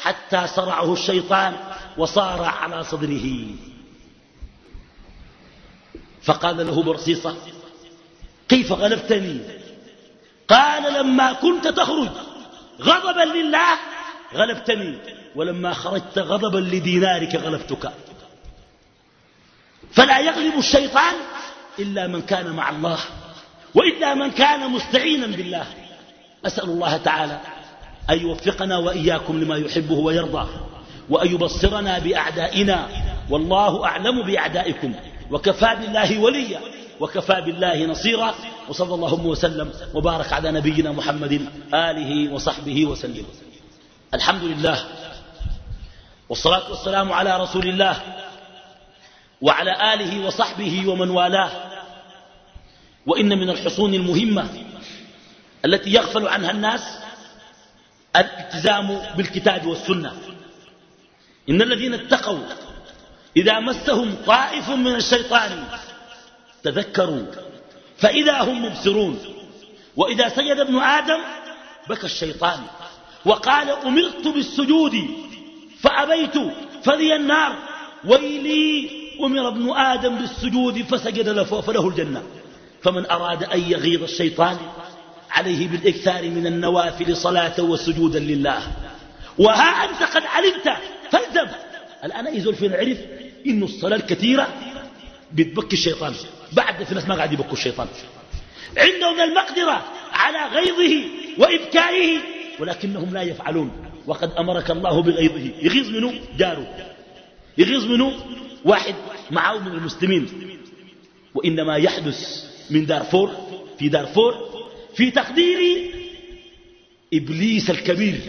حتى صرعه الشيطان. وصار على صدره. فقال له برصيصة كيف غلبتني؟ قال لما كنت تخرج غضبا لله غلبتني ولما خرجت غضبا لدينارك غلبتك. فلا يغلب الشيطان إلا من كان مع الله وإلا من كان مستعينا بالله. أسأل الله تعالى أن يوفقنا وإياكم لما يحبه ويرضى. وأن يبصرنا بأعدائنا. والله أعلم بأعدائكم. وكفى بالله وليا. وكفى بالله نصيرا. وصلى الله وسلم وبارك على نبينا محمد آله وصحبه وسلم. الحمد لله. والصلاة والسلام على رسول الله وعلى آله وصحبه ومن والاه. وإن من الحصون المهمة التي يغفل عنها الناس الالتزام بالكتاب والسنة. إن الذين اتقوا إذا مسهم طائف من الشيطان تذكروا فإذا هم مبصرون وإذا سجد ابن آدم بكى الشيطان وقال أمرت بالسجود فأبيت فلي النار ويلي أمر ابن آدم بالسجود فسجد له فله الجنة فمن أراد أن يغيظ الشيطان عليه بالإكثار من النوافل صلاة وسجودا لله وها أنت قد علمت فالزم الآن يزول فينا عرف إن الصلاة الكثيرة بتبكي الشيطان. بعد في ناس ما قاعد يبكوا الشيطان. عندهم المقدرة على غيظه وإبكائه ولكنهم لا يفعلون. وقد أمرك الله بغيظه. يغيظ منه جاره. يغيظ منه واحد معه من المسلمين. وإنما يحدث من دارفور في دارفور في تقدير إبليس الكبير.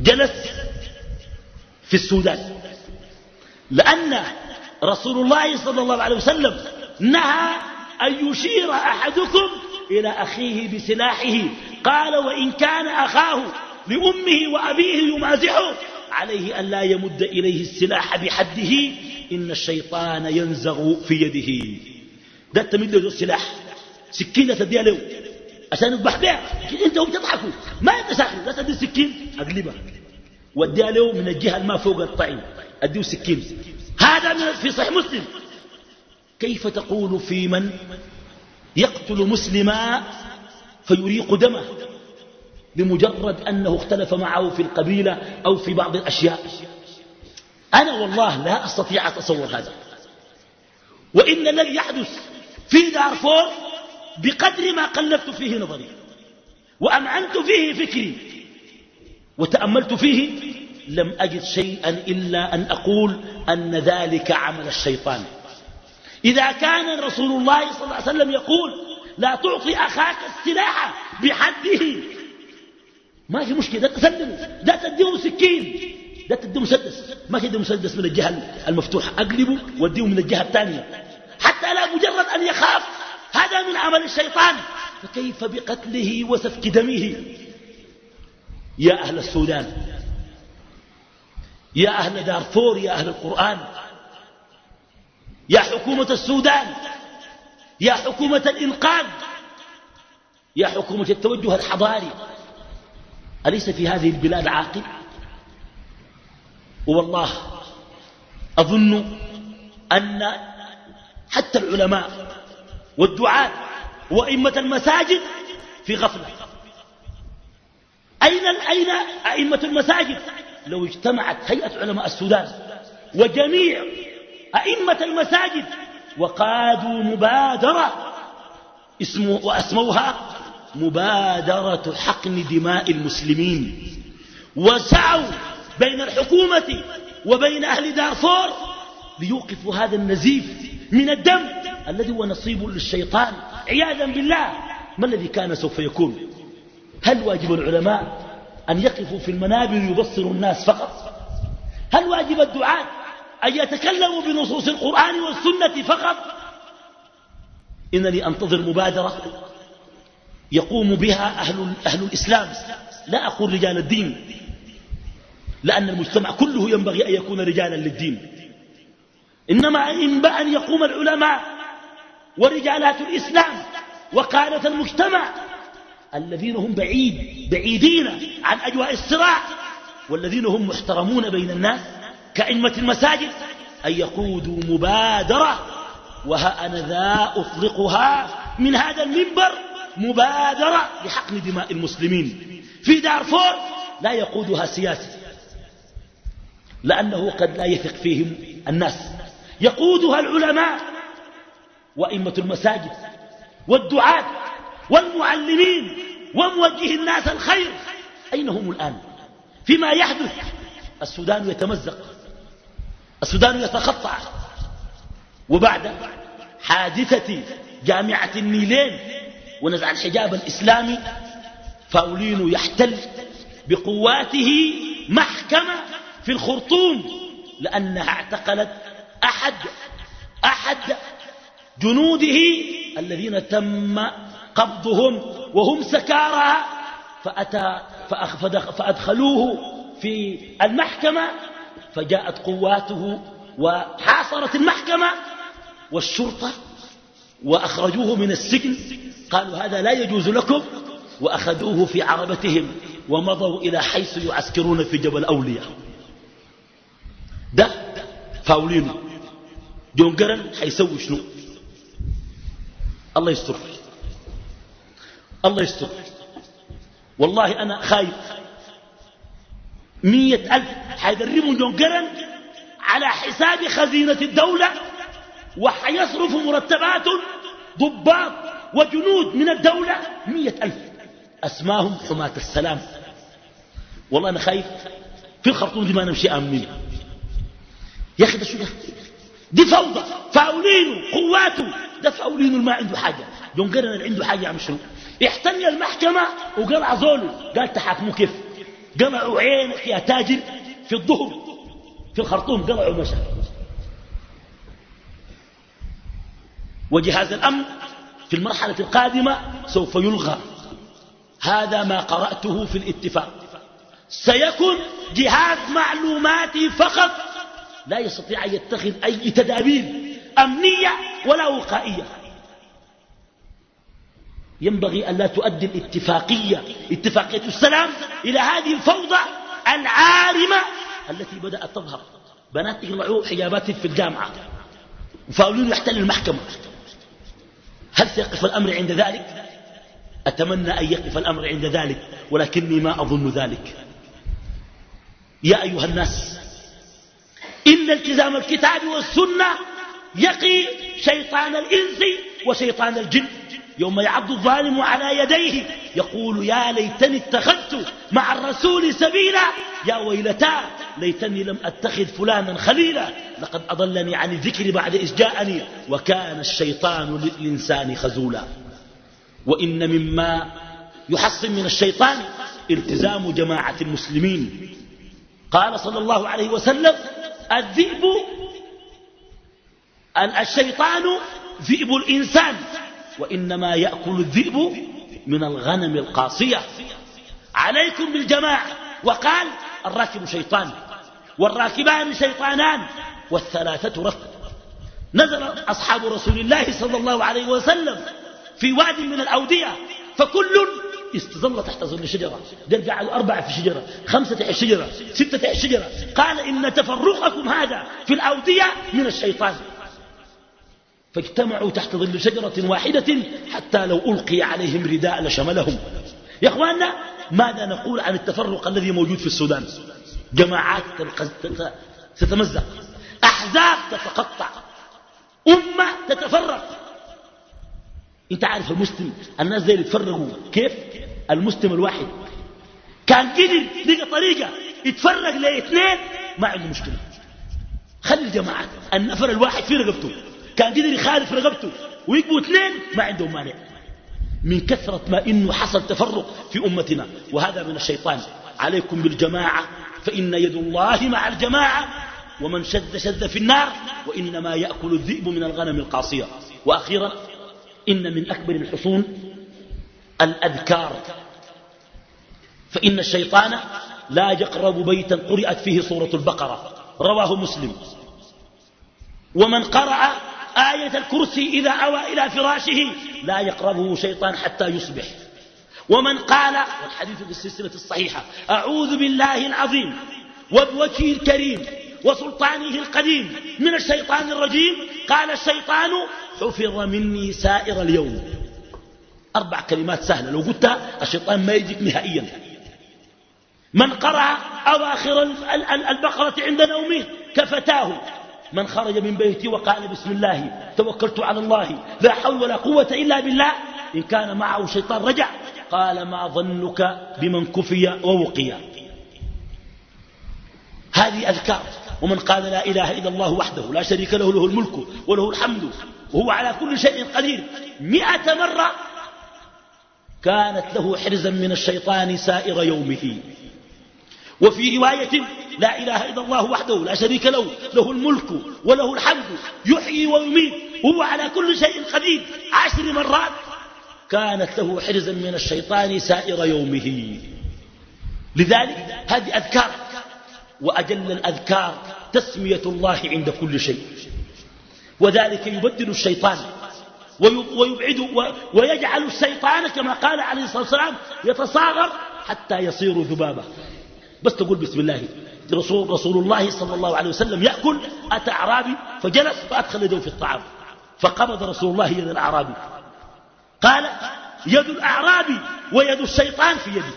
جلس في السودان. لأن رسول الله صلى الله عليه وسلم نهى أن يشير أحدكم إلى أخيه بسلاحه. قال وإن كان أخاه لأمه وأبيه يمازحه عليه أن لا يمد إليه السلاح بحده. إن الشيطان ينزغ في يده. ده تمد له السلاح. سكينة تديها له. عشان يذبح بها. أنت هم ما انت ساكن لا تدي السكين أقلبها. وديها له من الجهة الما فوق الطعيم. اديه سكين. هذا في صحيح مسلم. كيف تقول في من يقتل مسلما فيريق دمه؟ بمجرد أنه اختلف معه في القبيلة أو في بعض الأشياء. أنا والله لا أستطيع أتصور هذا. وإن الذي يحدث في دارفور بقدر ما قلبت فيه نظري. وأمعنت فيه فكري. وتأملت فيه لم أجد شيئا إلا أن أقول أن ذلك عمل الشيطان. إذا كان رسول الله صلى الله عليه وسلم يقول لا تعطي أخاك السلاح بحده. ما في مشكلة ده تسلمه ده تديه سكين ده تديه مسدس. ما تديه مسدس من الجهة المفتوحة أقلبه وأديه من الجهة الثانية. حتى لا مجرد أن يخاف هذا من عمل الشيطان. فكيف بقتله وسفك دمه؟ يا أهل السودان يا أهل دارفور يا أهل القرآن يا حكومة السودان يا حكومة الإنقاذ يا حكومة التوجه الحضاري. أليس في هذه البلاد عاقل؟ والله أظن أن حتى العلماء والدعاة وأئمة المساجد في غفلة. أين أين أئمة المساجد؟ لو اجتمعت هيئة علماء السودان وجميع أئمة المساجد وقادوا مبادرة اسمه وأسموها مبادرة حقن دماء المسلمين وسعوا بين الحكومة وبين أهل دارفور ليوقفوا هذا النزيف من الدم الذي هو نصيب للشيطان. عياذا بالله ما الذي كان سوف يكون؟ هل واجب العلماء أن يقفوا في المنابر يبصروا الناس فقط؟ هل واجب الدعاة أن يتكلموا بنصوص القرآن والسنة فقط؟ إنني أنتظر مبادرة يقوم بها أهل, أهل الإسلام. لا أقول رجال الدين لأن المجتمع كله ينبغي أن يكون رجالا للدين. إنما ينبغي أن يقوم العلماء ورجالات الإسلام وقادة المجتمع الذين هم بعيد بعيدين عن أجواء الصراع والذين هم محترمون بين الناس كأئمة المساجد أن يقودوا مبادرة وها أنا ذا أطلقها من هذا المنبر مبادرة لحقن دماء المسلمين. في دارفور لا يقودها سياسي لأنه قد لا يثق فيهم الناس. يقودها العلماء وأئمة المساجد والدعاة والمعلمين وموجه الناس الخير. أين هم الآن؟ فيما يحدث السودان يتمزق السودان يتقطع وبعد حادثة جامعة النيلين ونزع الحجاب الإسلامي فاولينو يحتل بقواته محكمة في الخرطوم لأنها اعتقلت أحد أحد جنوده الذين تم قبضهم وهم سكارى فأتى فأدخلوه في المحكمة فجاءت قواته وحاصرت المحكمة والشرطة وأخرجوه من السجن. قالوا هذا لا يجوز لكم وأخذوه في عربتهم ومضوا إلى حيث يعسكرون في جبل أولياء. ده فاولينه جون قرن حيسوي شنو؟ الله يستر. الله يستر. والله أنا خايف. مية ألف حيدربوا جون على حساب خزينة الدولة وحيصرفوا مرتبات ضباط وجنود من الدولة مية ألف. أسماهم حماة السلام. والله أنا خايف. في الخرطوم دي ما نمشي آمنين. يا أخي ده شو ده؟ دي فوضى. فاولينه قواته ده فاولينه ما عنده حاجة. جون اللي عنده حاجة يعمل شنو؟ احتل المحكمة وقلع زوله قال تحاكموا كيف؟ قلعوا عينك يا تاجر في الظهر في الخرطوم قلعوا مشى وجهاز الأمن في المرحلة القادمة سوف يلغى. هذا ما قرأته في الاتفاق. سيكون جهاز معلوماتي فقط لا يستطيع أن يتخذ أي تدابير أمنية ولا وقائية. ينبغي أن لا تؤدي الاتفاقية اتفاقية السلام إلى هذه الفوضى العارمة التي بدأت تظهر. بنات يقرعوا حجابات في الجامعة وفاولون يحتل المحكمة. هل سيقف الأمر عند ذلك؟ أتمنى أن يقف الأمر عند ذلك ولكني ما أظن ذلك. يا أيها الناس إن التزام الكتاب والسنة يقي شيطان الإنس وشيطان الجن. يوم يعض الظالم على يديه يقول يا ليتني اتخذت مع الرسول سبيلا يا ويلتا ليتني لم أتخذ فلانا خليلا لقد أضلني عن الذكر بعد إذ جاءني وكان الشيطان للإنسان خزولا وإن مما يحصن من الشيطان التزام جماعة المسلمين. قال صلى الله عليه وسلم الذئب الشيطان ذئب الإنسان. وإنما يأكل الذئب من الغنم القاصية. عليكم بالجماعة وقال الراكب شيطان والراكبان شيطانان والثلاثة رفق نزل أصحاب رسول الله صلى الله عليه وسلم في واد من الأودية فكل استظل تحت ظل شجرة. دل قعدوا أربعة في شجرة خمسة تحت شجرة ستة تحت شجرة. قال إن تفرقكم هذا في الأودية من الشيطان. فاجتمعوا تحت ظل شجرة واحدة حتى لو ألقي عليهم رداء لشملهم. يا أخواننا ماذا نقول عن التفرق الذي موجود في السودان؟ جماعات تتمزق أحزاب تتقطع أمة تتفرق. أنت عارف المسلم الناس دي يتفرقوا كيف؟ المسلم الواحد كان قدر لقى طريقة يتفرق لاثنين ما عنده مشكلة. خلي الجماعات النفر الواحد في رقبته. كان قدر يخالف رقبته ويقبوا اثنين ما عندهم مانع. من كثرة ما إنه حصل تفرق في أمتنا. وهذا من الشيطان. عليكم بالجماعة فإن يد الله مع الجماعة. ومن شد شد في النار وإنما يأكل الذئب من الغنم القاصية. وأخيرا إن من أكبر الحصون الأذكار. فإن الشيطان لا يقرب بيتا قرأت فيه سورة البقرة. رواه مسلم. ومن قرأ آية الكرسي إذا أوى إلى فراشه لا يقربه شيطان حتى يصبح. ومن قال والحديث في السلسلة الصحيحة أعوذ بالله العظيم وبوجهه الكريم وسلطانه القديم من الشيطان الرجيم قال الشيطان حفظ مني سائر اليوم. أربع كلمات سهلة لو قلتها الشيطان ما يجيك نهائيا. من قرأ أواخر البقرة عند نومه كفتاه. من خرج من بيتي وقال بسم الله توكلت على الله لا حول ولا قوة إلا بالله. إن كان معه شيطان رجع قال ما ظنك بمن كفي ووقي. هذه أذكار ومن قال لا إله إلا الله وحده لا شريك له له الملك وله الحمد وهو على كل شيء قدير. مئة مرة كانت له حرزا من الشيطان سائر يومه. وفي رواية لا إله إلا الله وحده لا شريك له له الملك وله الحمد يحيي ويميت وهو على كل شيء قدير عشر مرات. كانت له حرزا من الشيطان سائر يومه. لذلك هذه أذكار وأجل الأذكار تسمية الله عند كل شيء. وذلك يبدل الشيطان ويبعد ويجعل الشيطان كما قال عليه الصلاة والسلام يتصاغر حتى يصير ذبابة. بس تقول بسم الله. رسول, رسول الله صلى الله عليه وسلم يأكل أتى أعرابي فجلس فأدخل يده في الطعام فقبض رسول الله يد الأعرابي قال يد الأعرابي ويد الشيطان في يدي.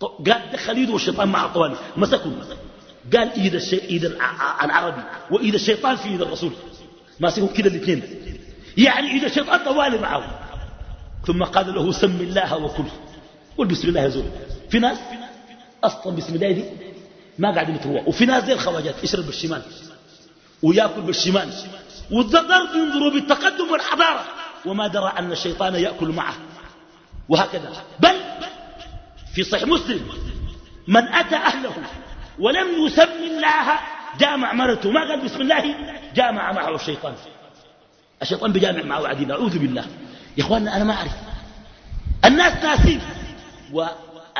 قال دخل يده الشيطان مع طوالي مسكوا قال إيد, الشي... العربي وإيد الشيطان في ايد الرسول. ماسكهم كده الاثنين. يعني إيد الشيطان طوالي معه. ثم قال له سم الله وكل. قل بسم الله يا زول. في ناس أصلا بسم الله دي ما قاعدين يتروى وفي ناس زي الخواجات يشرب بالشمال وياكل بالشمال والضرب ينظروا بالتقدم والحضارة. وما درى أن الشيطان يأكل معه. وهكذا. بل في صحيح مسلم من أتى أهله ولم يسم الله جامع مرته. ما قال بسم الله؟ جامع معه الشيطان. الشيطان بجامع معه عديد أعوذ بالله. يا إخواننا أنا ما أعرف. الناس ناسين.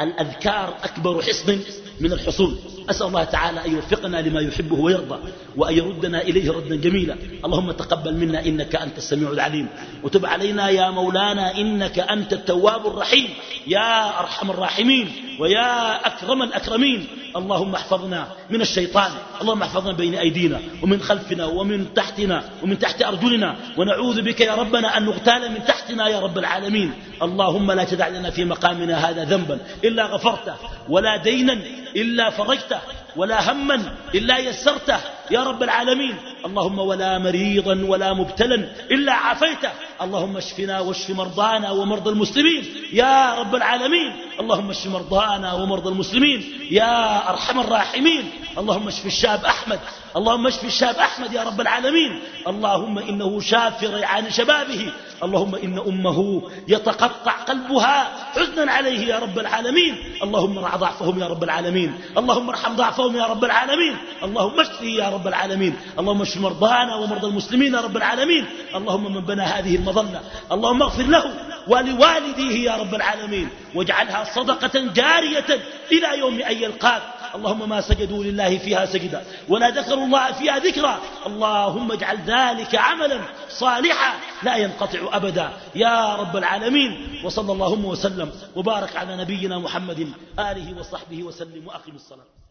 والأذكار أكبر حصن من الحصول أسأل الله تعالى أن يوفقنا لما يحبه ويرضى وأن يردنا إليه ردا جميلا. اللهم تقبل منا إنك أنت السميع العليم. وتب علينا يا مولانا إنك أنت التواب الرحيم. يا أرحم الراحمين. ويا أكرم الأكرمين اللهم احفظنا من الشيطان اللهم احفظنا بين أيدينا ومن خلفنا ومن تحتنا ومن تحت أرجلنا ونعوذ بك يا ربنا أن نغتال من تحتنا يا رب العالمين. اللهم لا تدع لنا في مقامنا هذا ذنبا إلا غفرته ولا دينا إلا فرجته ولا هما إلا يسرته. يا رب العالمين. اللهم ولا مريضا ولا مبتلا إلا عافيته. اللهم اشفنا واشف مرضانا ومرضى المسلمين. يا رب العالمين. اللهم اشف مرضانا ومرضى المسلمين. يا أرحم الراحمين. اللهم اشف الشاب أحمد. اللهم اشف الشاب أحمد يا رب العالمين. اللهم إنه شاب في ريعان شبابه. اللهم إن أمه يتقطع قلبها حزنا عليه يا رب العالمين. اللهم ارع ضعفهم يا رب العالمين. اللهم ارحم ضعفهم يا رب العالمين. اللهم اشفه يا رب العالمين. اللهم اشف مرضانا ومرضى المسلمين يا رب العالمين. اللهم من بنى هذه المظلة. اللهم اغفر له ولوالديه يا رب العالمين. واجعلها صدقة جارية إلى يوم أن يلقاك. اللهم ما سجدوا لله فيها سجدا. ولا ذكروا الله فيها ذكرا. اللهم اجعل ذلك عملا صالحا لا ينقطع أبدا. يا رب العالمين. وصلى اللهم وسلم. وبارك على نبينا محمد. آله وصحبه وسلم. وأقم الصلاة.